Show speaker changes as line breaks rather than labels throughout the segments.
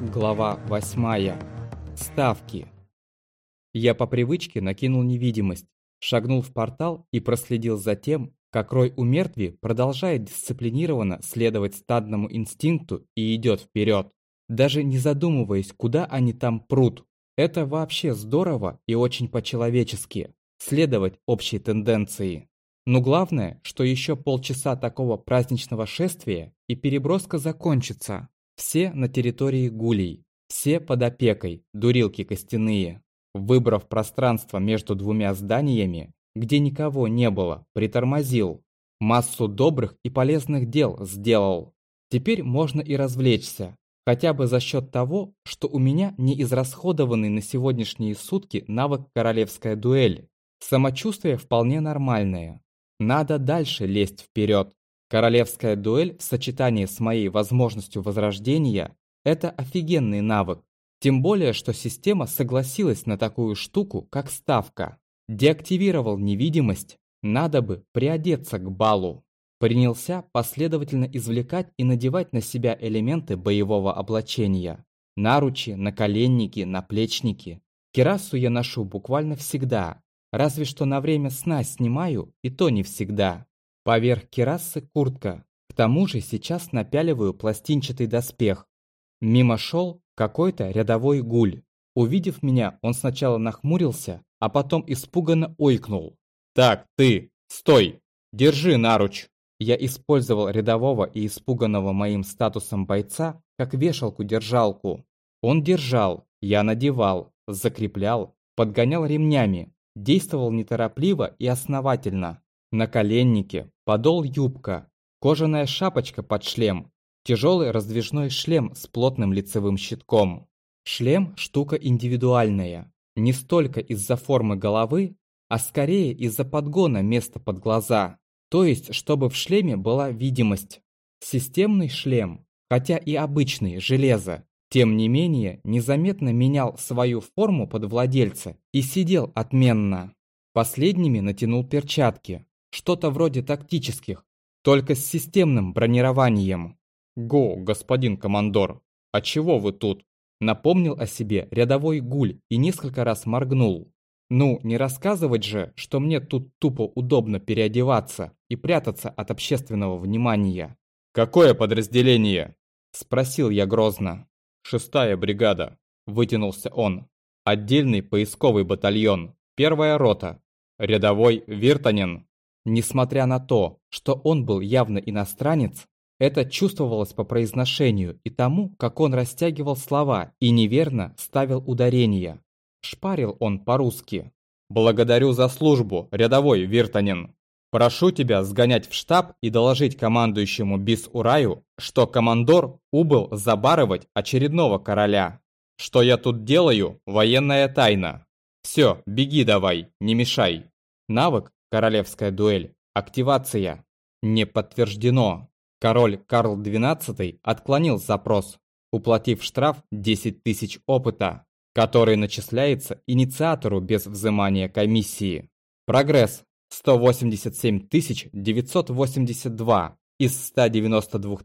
Глава 8. Ставки. Я по привычке накинул невидимость, шагнул в портал и проследил за тем, как Рой у мертви продолжает дисциплинированно следовать стадному инстинкту и идет вперед, даже не задумываясь, куда они там прут. Это вообще здорово и очень по-человечески, следовать общей тенденции. Но главное, что еще полчаса такого праздничного шествия и переброска закончится. Все на территории гулей, все под опекой, дурилки костяные. Выбрав пространство между двумя зданиями, где никого не было, притормозил. Массу добрых и полезных дел сделал. Теперь можно и развлечься, хотя бы за счет того, что у меня не израсходованный на сегодняшние сутки навык королевская дуэль. Самочувствие вполне нормальное. Надо дальше лезть вперед. Королевская дуэль в сочетании с моей возможностью возрождения – это офигенный навык. Тем более, что система согласилась на такую штуку, как ставка. Деактивировал невидимость, надо бы приодеться к балу. Принялся последовательно извлекать и надевать на себя элементы боевого облачения. Наручи, наколенники, наплечники. Кирасу я ношу буквально всегда, разве что на время сна снимаю, и то не всегда. Поверх керасы куртка. К тому же сейчас напяливаю пластинчатый доспех. Мимо шел какой-то рядовой гуль. Увидев меня, он сначала нахмурился, а потом испуганно ойкнул. «Так, ты, стой! Держи наруч!» Я использовал рядового и испуганного моим статусом бойца как вешалку-держалку. Он держал, я надевал, закреплял, подгонял ремнями, действовал неторопливо и основательно. Наколенники, подол юбка, кожаная шапочка под шлем, тяжелый раздвижной шлем с плотным лицевым щитком. Шлем – штука индивидуальная, не столько из-за формы головы, а скорее из-за подгона места под глаза, то есть чтобы в шлеме была видимость. Системный шлем, хотя и обычный, железо, тем не менее незаметно менял свою форму под владельца и сидел отменно. Последними натянул перчатки, что-то вроде тактических, только с системным бронированием. «Го, господин командор, а чего вы тут?» Напомнил о себе рядовой гуль и несколько раз моргнул. Ну, не рассказывать же, что мне тут тупо удобно переодеваться и прятаться от общественного внимания. «Какое подразделение?» Спросил я грозно. «Шестая бригада», вытянулся он. «Отдельный поисковый батальон, первая рота, рядовой Виртанин». Несмотря на то, что он был явно иностранец, это чувствовалось по произношению и тому, как он растягивал слова и неверно ставил ударения. Шпарил он по-русски. «Благодарю за службу, рядовой Виртанин. Прошу тебя сгонять в штаб и доложить командующему Бис-Ураю, что командор убыл забарывать очередного короля. Что я тут делаю – военная тайна. Все, беги давай, не мешай». Навык Королевская дуэль. Активация. Не подтверждено. Король Карл XII отклонил запрос, уплатив штраф 10 тысяч опыта, который начисляется инициатору без взимания комиссии. Прогресс 187 982 из 192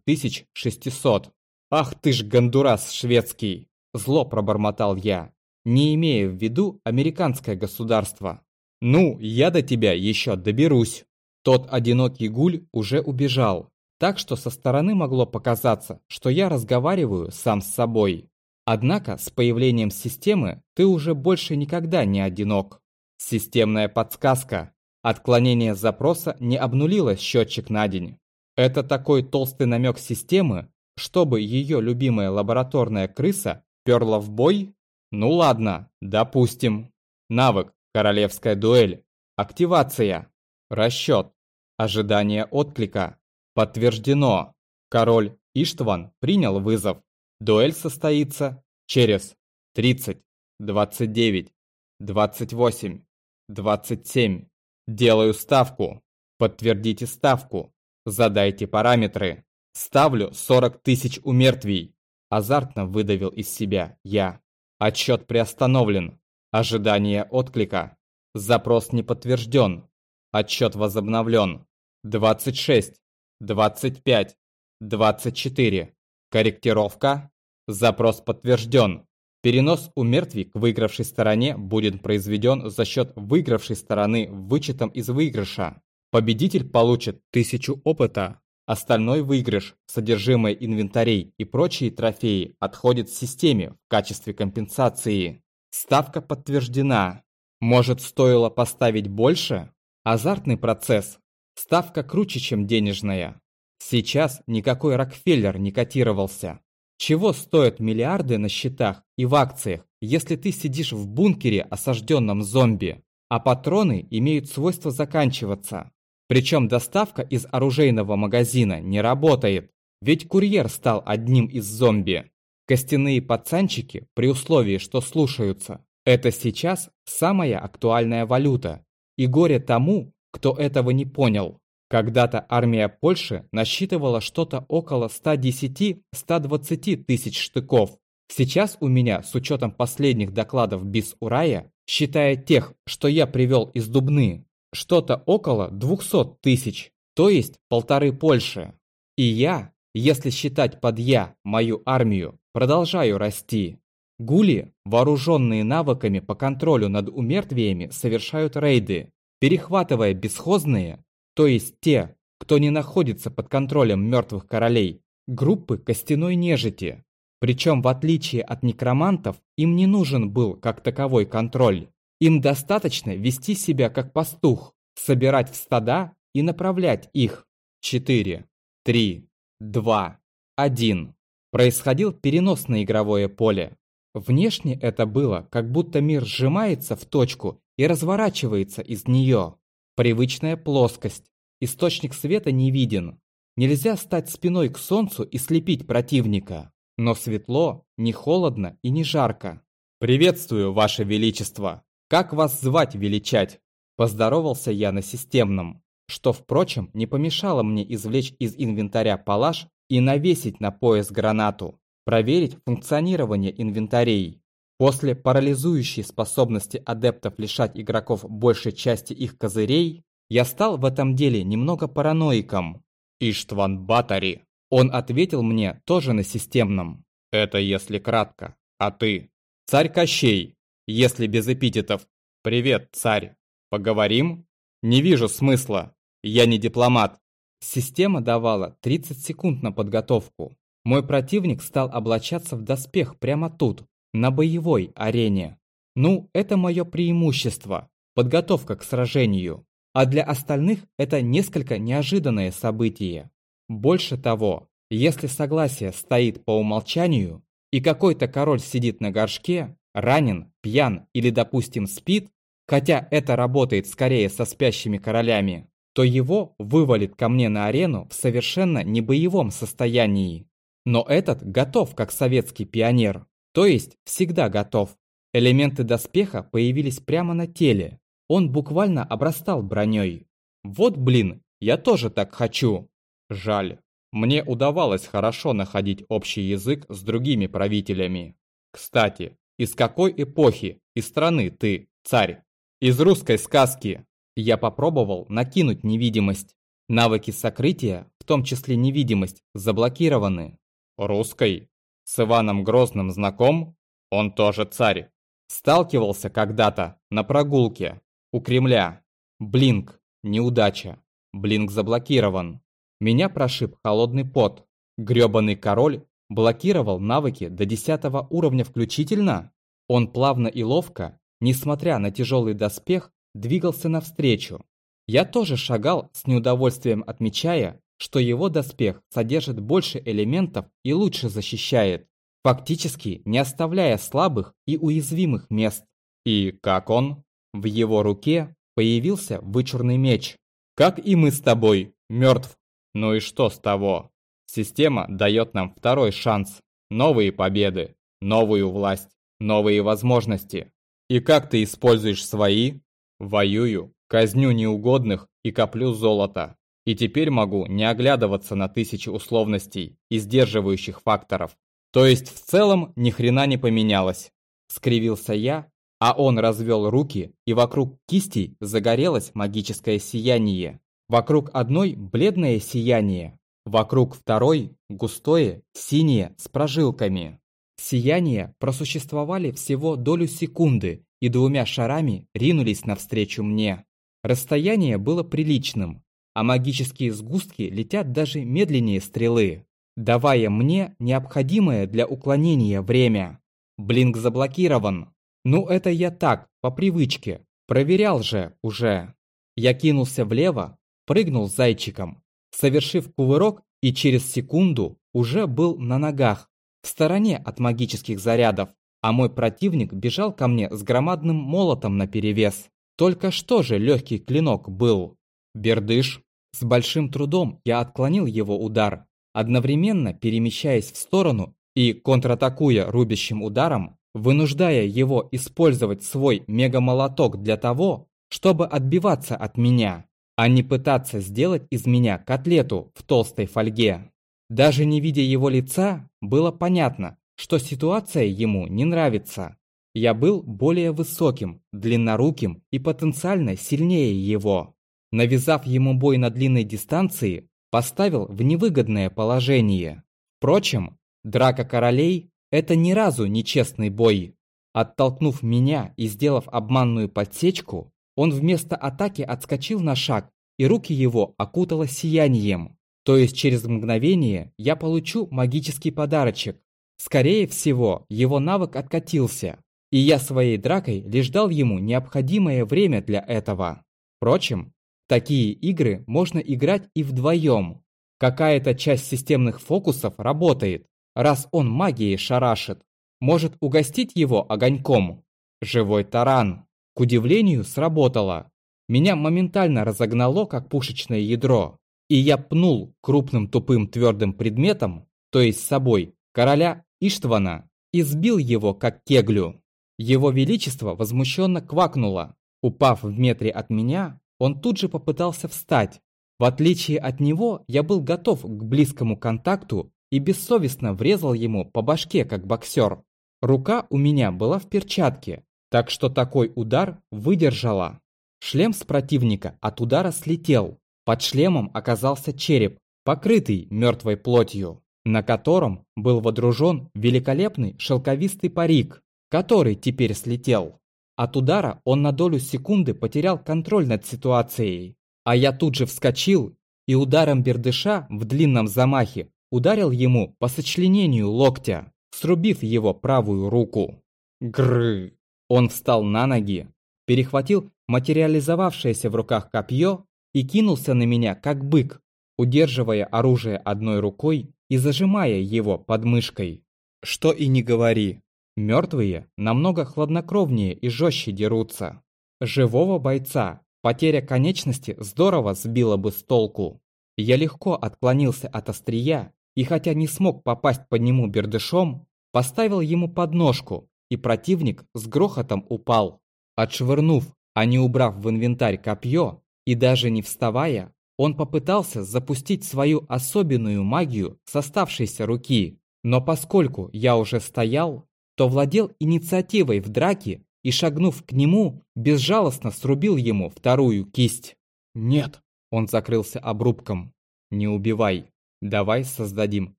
600. Ах ты ж гондурас шведский! Зло пробормотал я, не имея в виду американское государство. «Ну, я до тебя еще доберусь». Тот одинокий гуль уже убежал, так что со стороны могло показаться, что я разговариваю сам с собой. Однако с появлением системы ты уже больше никогда не одинок. Системная подсказка. Отклонение запроса не обнулило счетчик на день. Это такой толстый намек системы, чтобы ее любимая лабораторная крыса перла в бой? Ну ладно, допустим. Навык Королевская дуэль. Активация. Расчет. Ожидание отклика. Подтверждено. Король Иштван принял вызов. Дуэль состоится через 30, 29, 28, 27. Делаю ставку. Подтвердите ставку. Задайте параметры. Ставлю 40 тысяч умертвий. Азартно выдавил из себя я. Отчет приостановлен. Ожидание отклика. Запрос не подтвержден. Отчет возобновлен. 26, 25, 24. Корректировка. Запрос подтвержден. Перенос у мертвей к выигравшей стороне будет произведен за счет выигравшей стороны вычетом из выигрыша. Победитель получит 1000 опыта. Остальной выигрыш, содержимое инвентарей и прочие трофеи отходит системе в качестве компенсации. Ставка подтверждена. Может, стоило поставить больше? Азартный процесс. Ставка круче, чем денежная. Сейчас никакой Рокфеллер не котировался. Чего стоят миллиарды на счетах и в акциях, если ты сидишь в бункере, осажденном зомби, а патроны имеют свойство заканчиваться? Причем доставка из оружейного магазина не работает, ведь курьер стал одним из зомби. Костяные пацанчики, при условии, что слушаются, это сейчас самая актуальная валюта. И горе тому, кто этого не понял. Когда-то армия Польши насчитывала что-то около 110-120 тысяч штыков. Сейчас у меня, с учетом последних докладов БИС Урая, считая тех, что я привел из Дубны, что-то около 200 тысяч, то есть полторы Польши. И я, если считать под «я» мою армию, продолжаю расти. Гули, вооруженные навыками по контролю над умертвиями, совершают рейды, перехватывая бесхозные, то есть те, кто не находится под контролем мертвых королей, группы костяной нежити. Причем, в отличие от некромантов, им не нужен был как таковой контроль. Им достаточно вести себя как пастух, собирать в стада и направлять их. 4, 3, 2, 1. Происходил перенос на игровое поле. Внешне это было, как будто мир сжимается в точку и разворачивается из нее. Привычная плоскость. Источник света не виден. Нельзя стать спиной к солнцу и слепить противника. Но светло, не холодно и не жарко. «Приветствую, Ваше Величество! Как вас звать величать?» Поздоровался я на системном, что, впрочем, не помешало мне извлечь из инвентаря палаш и навесить на пояс гранату, проверить функционирование инвентарей. После парализующей способности адептов лишать игроков большей части их козырей, я стал в этом деле немного параноиком. Иштван Батари. Он ответил мне тоже на системном. Это если кратко. А ты? Царь Кощей. Если без эпитетов. Привет, царь. Поговорим? Не вижу смысла. Я не дипломат. Система давала 30 секунд на подготовку. Мой противник стал облачаться в доспех прямо тут, на боевой арене. Ну, это мое преимущество, подготовка к сражению. А для остальных это несколько неожиданное событие. Больше того, если согласие стоит по умолчанию, и какой-то король сидит на горшке, ранен, пьян или, допустим, спит, хотя это работает скорее со спящими королями, то его вывалит ко мне на арену в совершенно небоевом состоянии. Но этот готов как советский пионер. То есть всегда готов. Элементы доспеха появились прямо на теле. Он буквально обрастал броней. Вот блин, я тоже так хочу. Жаль. Мне удавалось хорошо находить общий язык с другими правителями. Кстати, из какой эпохи и страны ты, царь? Из русской сказки. Я попробовал накинуть невидимость. Навыки сокрытия, в том числе невидимость, заблокированы. Русской? С Иваном Грозным знаком? Он тоже царь. Сталкивался когда-то на прогулке у Кремля. Блинк. Неудача. Блинк заблокирован. Меня прошиб холодный пот. Грёбаный король блокировал навыки до 10 уровня включительно. Он плавно и ловко, несмотря на тяжелый доспех, двигался навстречу. Я тоже шагал с неудовольствием отмечая, что его доспех содержит больше элементов и лучше защищает, фактически не оставляя слабых и уязвимых мест. И как он? В его руке появился вычурный меч. Как и мы с тобой, мертв. Ну и что с того? Система дает нам второй шанс. Новые победы, новую власть, новые возможности. И как ты используешь свои? Воюю, казню неугодных и коплю золото. И теперь могу не оглядываться на тысячи условностей и сдерживающих факторов. То есть в целом ни хрена не поменялось. Скривился я, а он развел руки, и вокруг кисти загорелось магическое сияние. Вокруг одной бледное сияние, вокруг второй густое, синее, с прожилками. сияния просуществовали всего долю секунды и двумя шарами ринулись навстречу мне. Расстояние было приличным, а магические сгустки летят даже медленнее стрелы, давая мне необходимое для уклонения время. Блинк заблокирован. Ну это я так, по привычке. Проверял же уже. Я кинулся влево, прыгнул зайчиком, совершив кувырок и через секунду уже был на ногах, в стороне от магических зарядов, а мой противник бежал ко мне с громадным молотом наперевес. Только что же легкий клинок был. Бердыш. С большим трудом я отклонил его удар, одновременно перемещаясь в сторону и контратакуя рубящим ударом, вынуждая его использовать свой мегамолоток для того, чтобы отбиваться от меня, а не пытаться сделать из меня котлету в толстой фольге. Даже не видя его лица, было понятно, что ситуация ему не нравится. Я был более высоким, длинноруким и потенциально сильнее его. Навязав ему бой на длинной дистанции, поставил в невыгодное положение. Впрочем, драка королей – это ни разу не честный бой. Оттолкнув меня и сделав обманную подсечку, он вместо атаки отскочил на шаг, и руки его окутало сиянием. То есть через мгновение я получу магический подарочек. Скорее всего, его навык откатился, и я своей дракой лишь дал ему необходимое время для этого. Впрочем, такие игры можно играть и вдвоем. Какая-то часть системных фокусов работает, раз он магией шарашит. Может угостить его огоньком. Живой таран. К удивлению, сработало. Меня моментально разогнало, как пушечное ядро, и я пнул крупным тупым твердым предметом, то есть собой, короля Иштвана, и сбил его, как кеглю. Его величество возмущенно квакнуло. Упав в метре от меня, он тут же попытался встать. В отличие от него, я был готов к близкому контакту и бессовестно врезал ему по башке, как боксер. Рука у меня была в перчатке, так что такой удар выдержала. Шлем с противника от удара слетел. Под шлемом оказался череп, покрытый мертвой плотью, на котором был водружен великолепный шелковистый парик, который теперь слетел. От удара он на долю секунды потерял контроль над ситуацией, а я тут же вскочил и ударом бердыша в длинном замахе ударил ему по сочленению локтя, срубив его правую руку. Гры! Он встал на ноги, перехватил материализовавшееся в руках копье и кинулся на меня, как бык, удерживая оружие одной рукой и зажимая его под мышкой. Что и не говори, мертвые намного хладнокровнее и жестче дерутся. Живого бойца потеря конечности здорово сбила бы с толку. Я легко отклонился от острия и хотя не смог попасть по нему бердышом, поставил ему подножку и противник с грохотом упал. Отшвырнув, а не убрав в инвентарь копье, и даже не вставая, он попытался запустить свою особенную магию с оставшейся руки. Но поскольку я уже стоял, то владел инициативой в драке и, шагнув к нему, безжалостно срубил ему вторую кисть. «Нет!» – он закрылся обрубком. «Не убивай. Давай создадим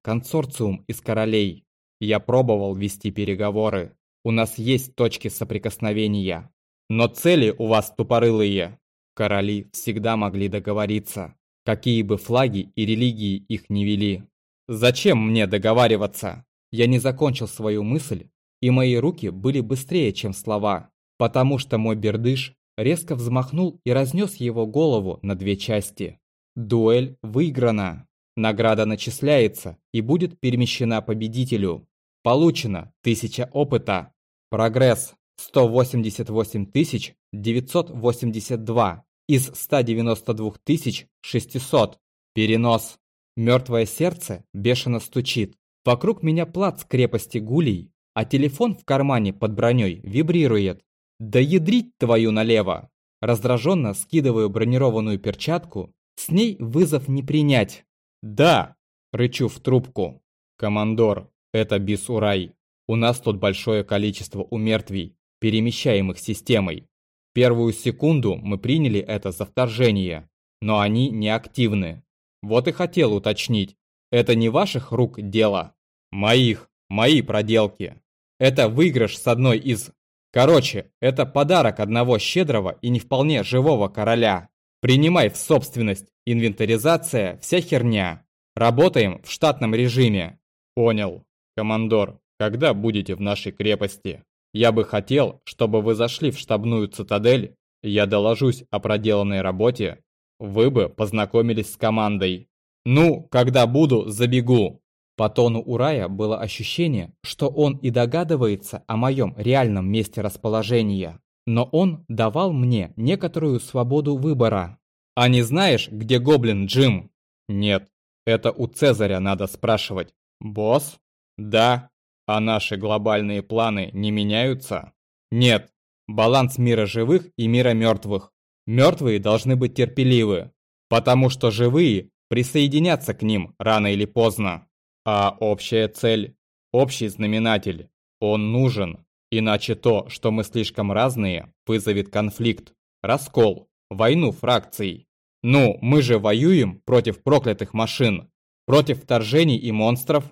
консорциум из королей. Я пробовал вести переговоры. У нас есть точки соприкосновения. Но цели у вас тупорылые. Короли всегда могли договориться, какие бы флаги и религии их не вели. Зачем мне договариваться? Я не закончил свою мысль, и мои руки были быстрее, чем слова, потому что мой бердыш резко взмахнул и разнес его голову на две части. Дуэль выиграна. Награда начисляется и будет перемещена победителю. Получено 1000 опыта. Прогресс 188 982 из 192 600. Перенос. Мертвое сердце бешено стучит. Вокруг меня плац крепости гулей, а телефон в кармане под броней вибрирует. Да ядрить твою налево! Раздраженно скидываю бронированную перчатку, с ней вызов не принять. Да! Рычу в трубку. Командор, это Бисурай. У нас тут большое количество умертвий, перемещаемых системой. Первую секунду мы приняли это за вторжение, но они не активны. Вот и хотел уточнить, это не ваших рук дело? Моих. мои проделки. Это выигрыш с одной из... Короче, это подарок одного щедрого и не вполне живого короля. Принимай в собственность, инвентаризация, вся херня. Работаем в штатном режиме. Понял. Командор, когда будете в нашей крепости? Я бы хотел, чтобы вы зашли в штабную цитадель, я доложусь о проделанной работе, вы бы познакомились с командой. Ну, когда буду, забегу. По тону Урая было ощущение, что он и догадывается о моем реальном месте расположения, но он давал мне некоторую свободу выбора. «А не знаешь, где гоблин Джим?» «Нет, это у Цезаря надо спрашивать». «Босс?» «Да». «А наши глобальные планы не меняются?» «Нет. Баланс мира живых и мира мертвых. Мертвые должны быть терпеливы, потому что живые присоединятся к ним рано или поздно. А общая цель, общий знаменатель, он нужен, иначе то, что мы слишком разные, вызовет конфликт, раскол, войну фракций. Ну, мы же воюем против проклятых машин, против вторжений и монстров.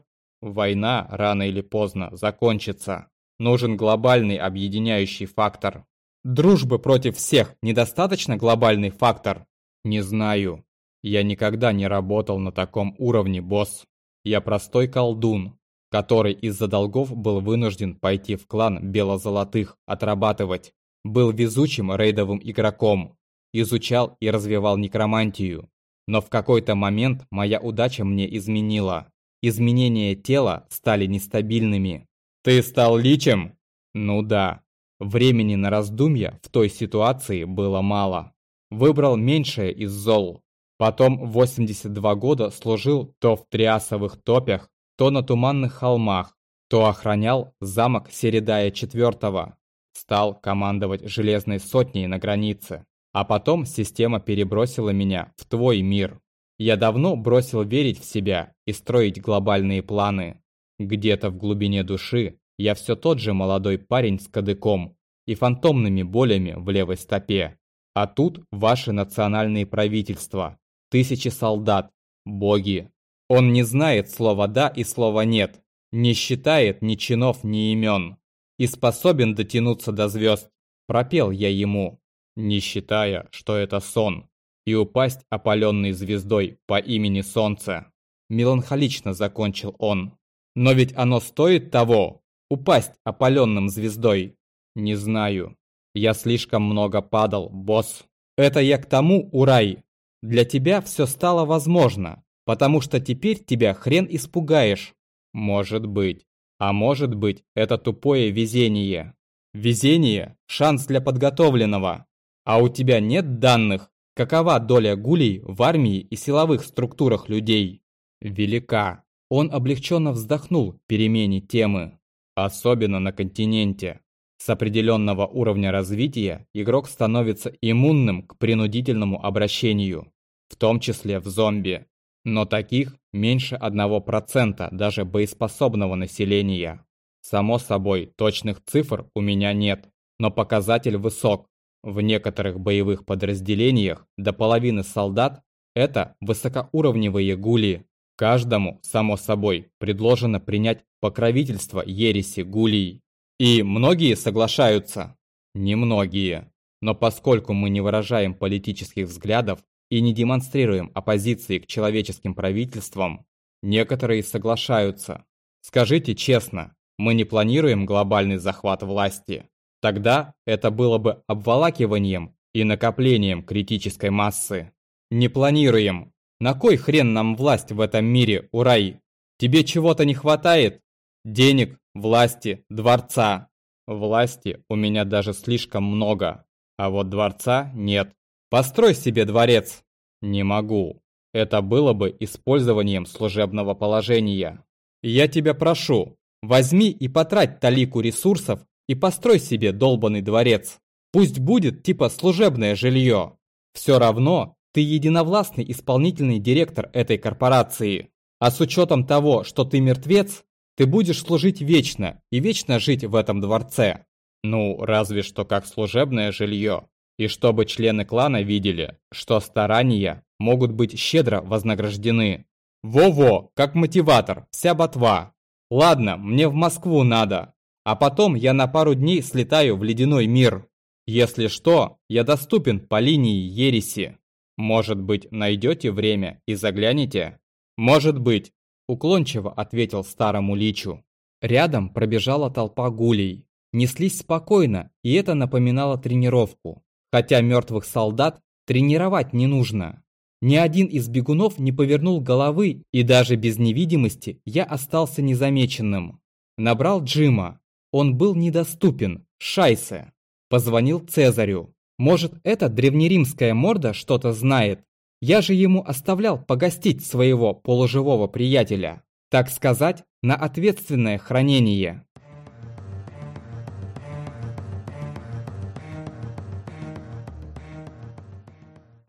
Война рано или поздно закончится. Нужен глобальный объединяющий фактор. Дружбы против всех недостаточно глобальный фактор? Не знаю. Я никогда не работал на таком уровне, босс. Я простой колдун, который из-за долгов был вынужден пойти в клан бело-золотых отрабатывать. Был везучим рейдовым игроком. Изучал и развивал некромантию. Но в какой-то момент моя удача мне изменила. Изменения тела стали нестабильными. «Ты стал личем?» «Ну да. Времени на раздумья в той ситуации было мало. Выбрал меньшее из зол. Потом 82 года служил то в Триасовых топях, то на Туманных холмах, то охранял замок Середая IV. Стал командовать Железной сотней на границе. А потом система перебросила меня в твой мир. Я давно бросил верить в себя и строить глобальные планы. Где-то в глубине души я все тот же молодой парень с кадыком и фантомными болями в левой стопе. А тут ваши национальные правительства, тысячи солдат, боги. Он не знает слова «да» и слова «нет», не считает ни чинов, ни имен. И способен дотянуться до звезд. Пропел я ему, не считая, что это сон, и упасть опаленной звездой по имени Солнце. Меланхолично закончил он. Но ведь оно стоит того, упасть опаленным звездой? Не знаю. Я слишком много падал, босс. Это я к тому, Урай. Для тебя все стало возможно, потому что теперь тебя хрен испугаешь. Может быть. А может быть, это тупое везение. Везение – шанс для подготовленного. А у тебя нет данных, какова доля гулей в армии и силовых структурах людей? Велика. Он облегченно вздохнул перемене темы. Особенно на континенте. С определенного уровня развития игрок становится иммунным к принудительному обращению, в том числе в зомби. Но таких меньше 1% даже боеспособного населения. Само собой, точных цифр у меня нет, но показатель высок. В некоторых боевых подразделениях до половины солдат – это высокоуровневые гули. Каждому, само собой, предложено принять покровительство ереси гулий. И многие соглашаются? Немногие. Но поскольку мы не выражаем политических взглядов и не демонстрируем оппозиции к человеческим правительствам, некоторые соглашаются. Скажите честно, мы не планируем глобальный захват власти. Тогда это было бы обволакиванием и накоплением критической массы. Не планируем. На кой хрен нам власть в этом мире, Урай? Тебе чего-то не хватает? Денег, власти, дворца. Власти у меня даже слишком много, а вот дворца нет. Построй себе дворец. Не могу. Это было бы использованием служебного положения. Я тебя прошу, возьми и потрать талику ресурсов и построй себе долбанный дворец. Пусть будет типа служебное жилье. Все равно ты единовластный исполнительный директор этой корпорации. А с учетом того, что ты мертвец, ты будешь служить вечно и вечно жить в этом дворце. Ну, разве что как служебное жилье. И чтобы члены клана видели, что старания могут быть щедро вознаграждены. Во-во, как мотиватор, вся ботва. Ладно, мне в Москву надо, а потом я на пару дней слетаю в ледяной мир. Если что, я доступен по линии ереси. Может быть, найдете время и заглянете? Может быть, уклончиво ответил старому личу. Рядом пробежала толпа гулей. Неслись спокойно, и это напоминало тренировку. Хотя мертвых солдат тренировать не нужно. Ни один из бегунов не повернул головы, и даже без невидимости я остался незамеченным. Набрал Джима. Он был недоступен. Шайсе. Позвонил Цезарю. Может, эта древнеримская морда что-то знает? Я же ему оставлял погостить своего полуживого приятеля. Так сказать, на ответственное хранение.